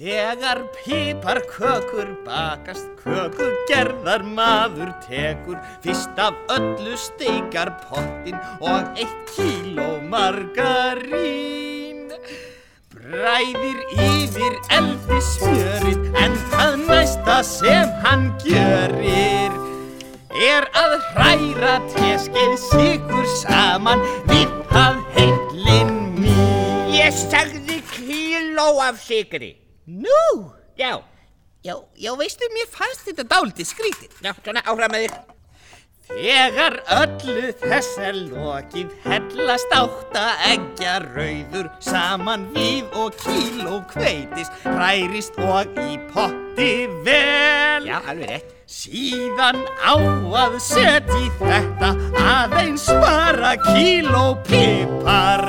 Þegar piparkökur bakast, kökur gerðar maður tekur. Fyrst af öllu steikar pottin og eitt kíló margarín. Bræðir yfir eldi smjörið en það næsta sem hann gjörir Er að hræra teskeið sigur saman við það heitlinn mín Ég sagði kíló af sigri. Nú, Já, já, já veistu, mér fannst þetta dálítið skrítið já, svona áhrað með þig. Þegar öllu þess er lokið hellast átta eggja rauður saman við og kíló kveitis hrærist og í potti vel. Já, alveg rétt. Síðan á að setja í þetta aðeins bara kíló pipar.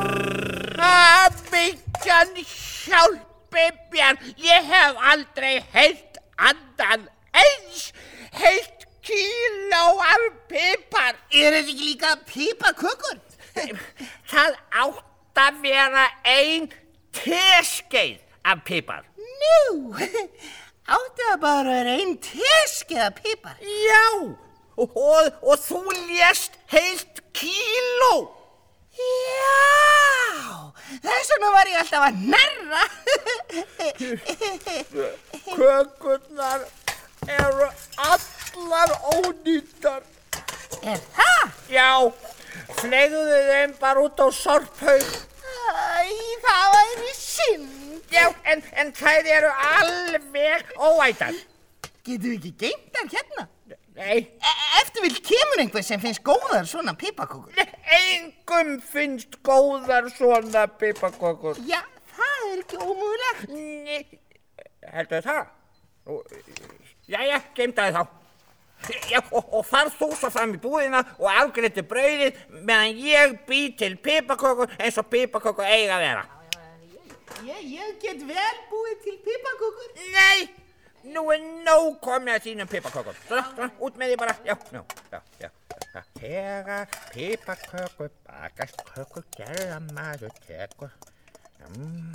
Abbyggjan hjálpi mér, ég hef aldrei heilt andan eins heilt kíló af pipar. Er þetta ekki líka pipakökur? Það átt að vera ein teskeið af pipar. Nú, átti að bara vera einn teskeða pipar. Já, og, og, og þú lést heilt kíló. Já, þess vegna var ég alltaf að nerra. Kökurnar eru allar ónýttar. Er það? Já, flegðu þeim bara út á sorphaug. Æ, það var í synd. Já, en, en þær eru alveg óætar. Getum við ekki geimt þar hérna? Nei, E eftir vil kemur einhver sem finnst góðar svona pipakökur. engum finnst góðar svona pipakökur. Já, ekki ómögulegt. Nei, heldur það? Jæja, geimtaði þá. Já, og, og farð þú svo fram í búðina og afgreyti brauðið meðan ég bý til pipakökur eins og pipakökur eiga að vera. Ég, ég get vel búið til pipakökur. Nei, nú er nóg komið að þínum pipakökur. Svona, svona, út með því bara. Já, já, já, já. já. Þegar pipakökur bakast kökur gerða maður tekur. Mm.